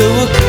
teu